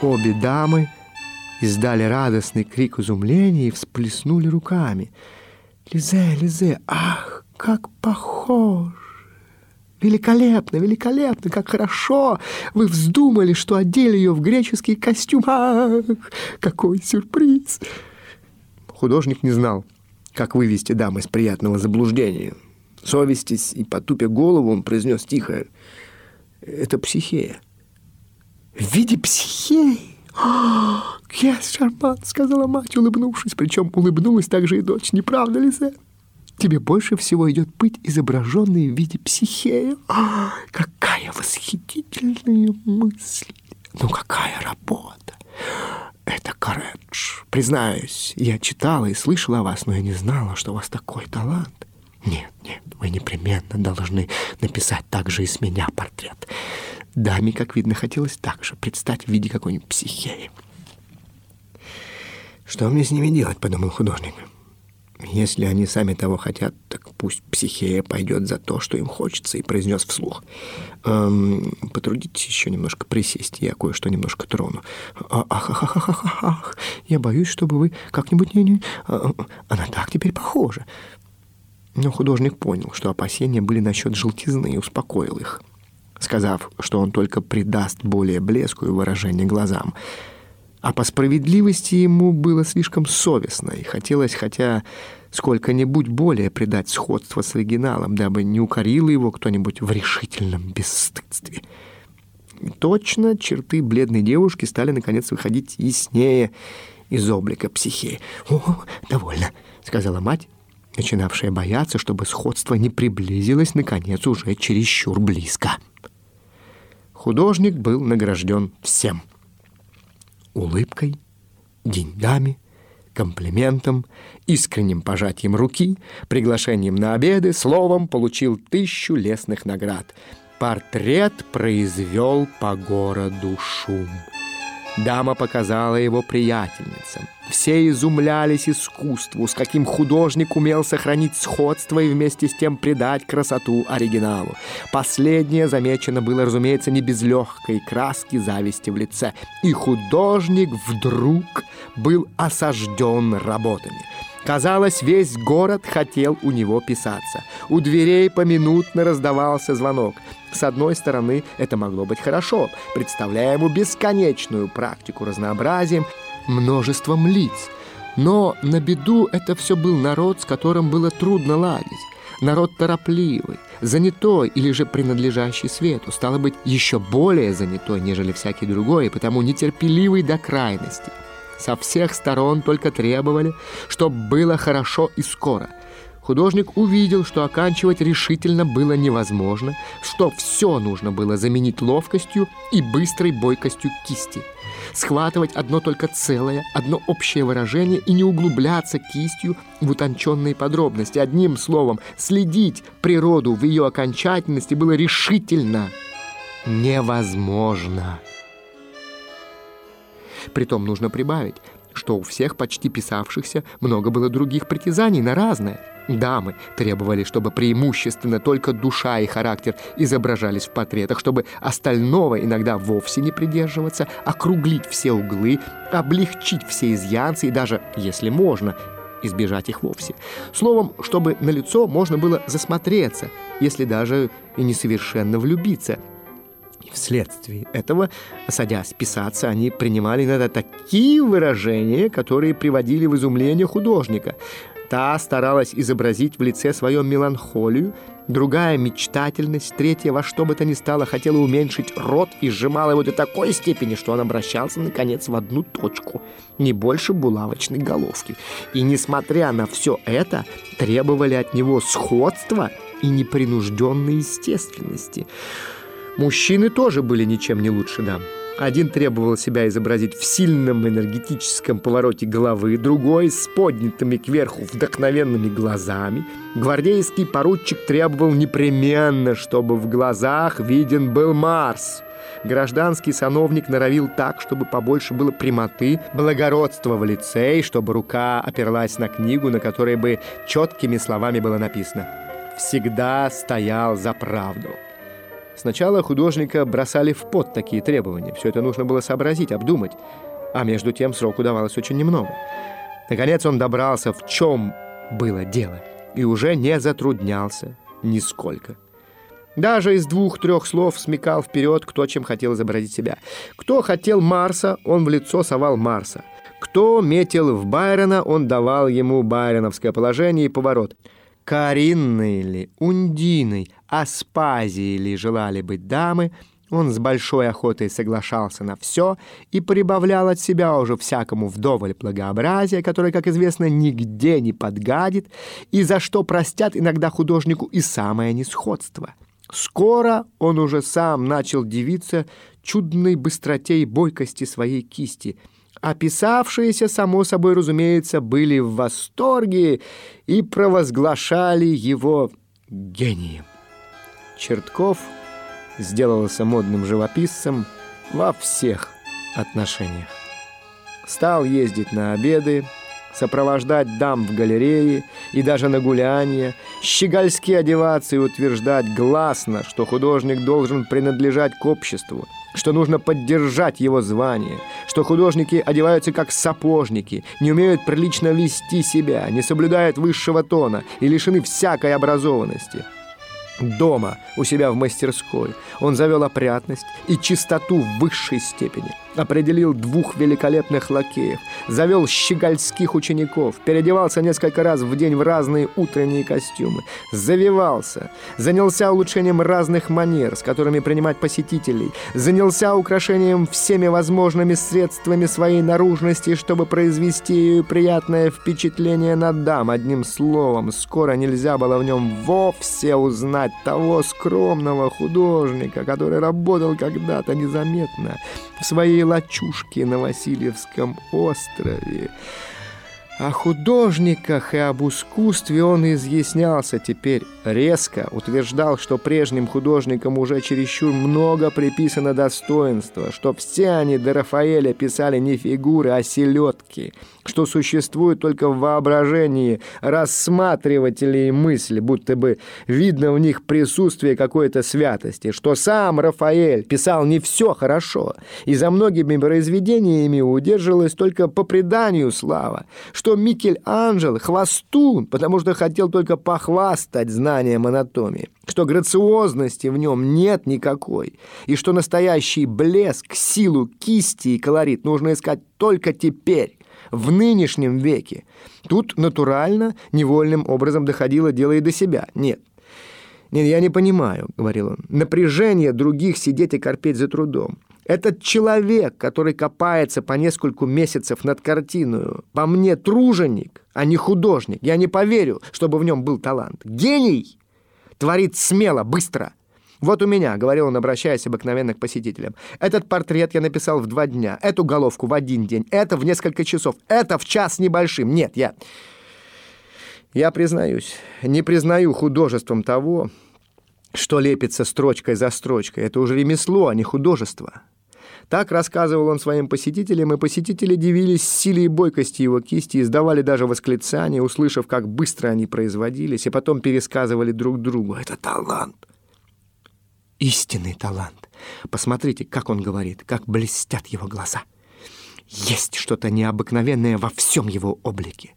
Обе дамы издали радостный крик изумления и всплеснули руками. «Лизе, Лизе, ах, как похож!» Великолепно, великолепно, как хорошо! Вы вздумали, что одели ее в греческий костюм. Ах, какой сюрприз! Художник не знал, как вывести дам из приятного заблуждения. Совестись и потупя голову, он произнес тихо. Это психея. В виде психеи? «Кес Шарман», — сказала мать, улыбнувшись, причем улыбнулась также и дочь. «Не правда ли, Зе?» Тебе больше всего идет быть изображенной в виде психея. А, какая восхитительная мысль! Ну, какая работа! Это Каредж. Признаюсь, я читала и слышала о вас, но я не знала, что у вас такой талант. Нет, нет, вы непременно должны написать также и с меня портрет. Даме, как видно, хотелось также предстать в виде какой-нибудь психеи. «Что мне с ними делать?» — подумал художник. Если они сами того хотят, так пусть психея пойдет за то, что им хочется, и произнес вслух. Эм, потрудитесь еще немножко присесть, я кое-что немножко трону. Ах, ах, ах, ах, ах, ах, я боюсь, чтобы вы как-нибудь не... не... А, она так теперь похожа. Но художник понял, что опасения были насчет желтизны, и успокоил их, сказав, что он только придаст более блеску и выражение глазам. А по справедливости ему было слишком совестно, и хотелось, хотя сколько-нибудь более придать сходство с оригиналом, дабы не укорил его кто-нибудь в решительном бесстыдстве. И точно черты бледной девушки стали, наконец, выходить яснее из облика психеи. «О, довольно», — сказала мать, начинавшая бояться, чтобы сходство не приблизилось, наконец, уже чересчур близко. Художник был награжден всем — улыбкой, деньгами, комплиментом, искренним пожатием руки, приглашением на обеды, словом, получил тысячу лесных наград. Портрет произвел по городу шум. Дама показала его приятельницам. Все изумлялись искусству, с каким художник умел сохранить сходство и вместе с тем придать красоту оригиналу. Последнее замечено было, разумеется, не без легкой краски зависти в лице. И художник вдруг был осажден работами. Казалось, весь город хотел у него писаться. У дверей поминутно раздавался звонок. С одной стороны, это могло быть хорошо, представляя ему бесконечную практику разнообразием, множеством лиц. Но на беду это все был народ, с которым было трудно ладить. Народ торопливый, занятой или же принадлежащий свету, стало быть, еще более занятой, нежели всякий другой, и потому нетерпеливый до крайности. Со всех сторон только требовали, чтобы было хорошо и скоро – Художник увидел, что оканчивать решительно было невозможно, что все нужно было заменить ловкостью и быстрой бойкостью кисти. Схватывать одно только целое, одно общее выражение и не углубляться кистью в утонченные подробности. Одним словом, следить природу в ее окончательности было решительно невозможно. Притом нужно прибавить, что у всех почти писавшихся много было других притязаний на разное. Дамы требовали, чтобы преимущественно только душа и характер изображались в портретах, чтобы остального иногда вовсе не придерживаться, округлить все углы, облегчить все изъянцы и даже, если можно, избежать их вовсе. Словом, чтобы на лицо можно было засмотреться, если даже и несовершенно влюбиться – вследствие этого, садясь писаться, они принимали иногда такие выражения, которые приводили в изумление художника. Та старалась изобразить в лице своем меланхолию, другая — мечтательность, третья во что бы то ни стало хотела уменьшить рот и сжимала его до такой степени, что он обращался, наконец, в одну точку, не больше булавочной головки. И, несмотря на все это, требовали от него сходства и непринужденной естественности — Мужчины тоже были ничем не лучше дам. Один требовал себя изобразить в сильном энергетическом повороте головы, другой с поднятыми кверху вдохновенными глазами. Гвардейский поручик требовал непременно, чтобы в глазах виден был Марс. Гражданский сановник норовил так, чтобы побольше было прямоты, благородства в лице, и чтобы рука оперлась на книгу, на которой бы четкими словами было написано «Всегда стоял за правду». Сначала художника бросали в пот такие требования. Все это нужно было сообразить, обдумать. А между тем сроку давалось очень немного. Наконец он добрался, в чем было дело, и уже не затруднялся нисколько. Даже из двух-трех слов смекал вперед, кто чем хотел изобразить себя. Кто хотел Марса, он в лицо совал Марса. Кто метил в Байрона, он давал ему байроновское положение и поворот. Каринной ли, Ундиной, Аспазией ли желали быть дамы, он с большой охотой соглашался на все и прибавлял от себя уже всякому вдоволь благообразия, которое, как известно, нигде не подгадит, и за что простят иногда художнику и самое несходство — Скоро он уже сам начал дивиться чудной быстроте и бойкости своей кисти. Описавшиеся, само собой разумеется, были в восторге и провозглашали его гением. Чертков сделался модным живописцем во всех отношениях. Стал ездить на обеды, сопровождать дам в галерее и даже на гуляние, щегольски одеваться и утверждать гласно, что художник должен принадлежать к обществу, что нужно поддержать его звание, что художники одеваются как сапожники, не умеют прилично вести себя, не соблюдают высшего тона и лишены всякой образованности. Дома, у себя в мастерской, он завел опрятность и чистоту в высшей степени – определил двух великолепных лакеев, завел щегольских учеников, переодевался несколько раз в день в разные утренние костюмы, завивался, занялся улучшением разных манер, с которыми принимать посетителей, занялся украшением всеми возможными средствами своей наружности, чтобы произвести ее приятное впечатление на дам. Одним словом, скоро нельзя было в нем вовсе узнать того скромного художника, который работал когда-то незаметно в своей лачушке на Васильевском острове. О художниках и об искусстве он изъяснялся теперь резко, утверждал, что прежним художникам уже чересчур много приписано достоинства, что все они до Рафаэля писали не фигуры, а селедки – что существует только в воображении. Рассматривателей мысли, будто бы видно в них присутствие какой-то святости, что сам Рафаэль писал не все хорошо, и за многими произведениями удерживалась только по преданию слава, что Микель-Анджел хвостун, потому что хотел только похвастать знанием анатомии, что грациозности в нем нет никакой, и что настоящий блеск, силу кисти и колорит нужно искать только теперь, в нынешнем веке. Тут натурально, невольным образом доходило дело и до себя. Нет. «Нет, я не понимаю», — говорил он, — «напряжение других сидеть и корпеть за трудом. Этот человек, который копается по нескольку месяцев над картиной, по мне труженик, а не художник. Я не поверю, чтобы в нем был талант. Гений творит смело, быстро. «Вот у меня», — говорил он, обращаясь обыкновенно к посетителям, «этот портрет я написал в два дня, эту головку в один день, это в несколько часов, это в час небольшим. Нет, я...» Я признаюсь, не признаю художеством того, что лепится строчкой за строчкой. Это уже ремесло, а не художество. Так рассказывал он своим посетителям, и посетители дивились силе и бойкости его кисти, издавали даже восклицания, услышав, как быстро они производились, и потом пересказывали друг другу. «Это талант! Истинный талант. Посмотрите, как он говорит, как блестят его глаза. Есть что-то необыкновенное во всем его облике.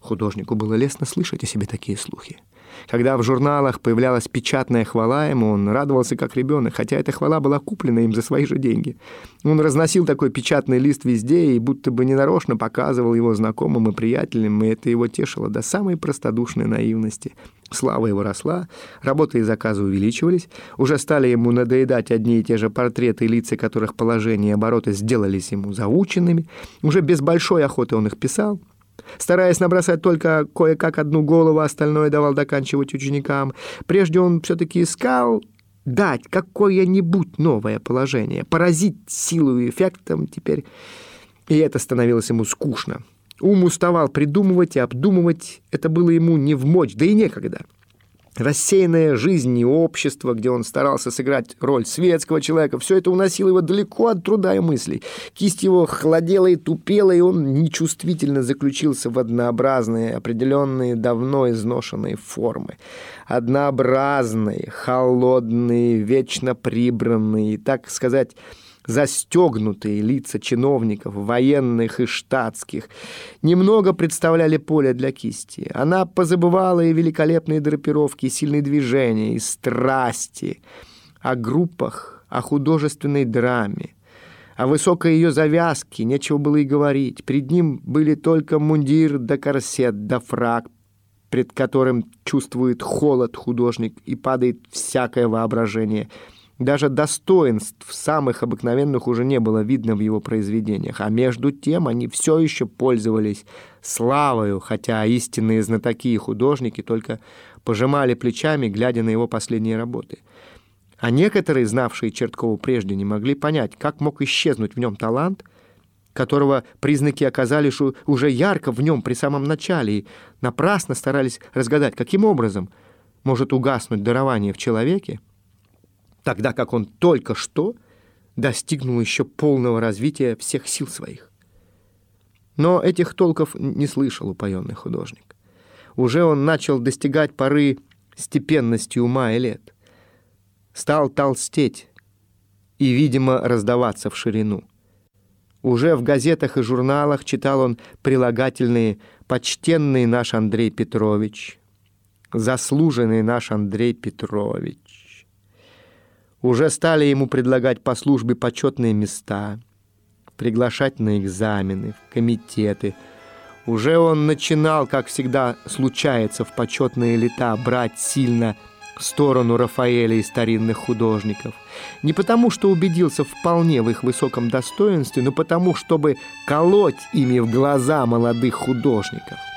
Художнику было лестно слышать о себе такие слухи. Когда в журналах появлялась печатная хвала ему, он радовался как ребенок, хотя эта хвала была куплена им за свои же деньги. Он разносил такой печатный лист везде и будто бы ненарочно показывал его знакомым и приятелям, и это его тешило до самой простодушной наивности. Слава его росла, работы и заказы увеличивались, уже стали ему надоедать одни и те же портреты, лица которых положение и обороты сделались ему заученными. Уже без большой охоты он их писал, Стараясь набросать только кое-как одну голову, остальное давал доканчивать ученикам. Прежде он все-таки искал дать какое-нибудь новое положение, поразить силу и эффектом теперь. И это становилось ему скучно. Ум уставал придумывать и обдумывать. Это было ему не в мочь, да и некогда. Рассеянная жизнь и общество, где он старался сыграть роль светского человека, все это уносило его далеко от труда и мыслей. Кисть его холодела и тупела, и он нечувствительно заключился в однообразные, определенные, давно изношенные формы. Однообразные, холодные, вечно прибранные, так сказать, застегнутые лица чиновников, военных и штатских, немного представляли поле для кисти. Она позабывала и великолепные драпировки, и сильные движения, и страсти, о группах, о художественной драме. О высокой ее завязке нечего было и говорить. Перед ним были только мундир да корсет да фраг, пред которым чувствует холод художник и падает всякое воображение – даже достоинств самых обыкновенных уже не было видно в его произведениях, а между тем они все еще пользовались славою, хотя истинные знатоки и художники только пожимали плечами, глядя на его последние работы. А некоторые, знавшие Черткова прежде, не могли понять, как мог исчезнуть в нем талант, которого признаки оказались уже ярко в нем при самом начале, и напрасно старались разгадать, каким образом может угаснуть дарование в человеке, тогда как он только что достигнул еще полного развития всех сил своих. Но этих толков не слышал упоенный художник. Уже он начал достигать поры степенности ума и лет. Стал толстеть и, видимо, раздаваться в ширину. Уже в газетах и журналах читал он прилагательные «Почтенный наш Андрей Петрович», «Заслуженный наш Андрей Петрович», уже стали ему предлагать по службе почетные места, приглашать на экзамены, в комитеты. Уже он начинал, как всегда случается в почетные лета, брать сильно сторону Рафаэля и старинных художников. Не потому, что убедился вполне в их высоком достоинстве, но потому, чтобы колоть ими в глаза молодых художников –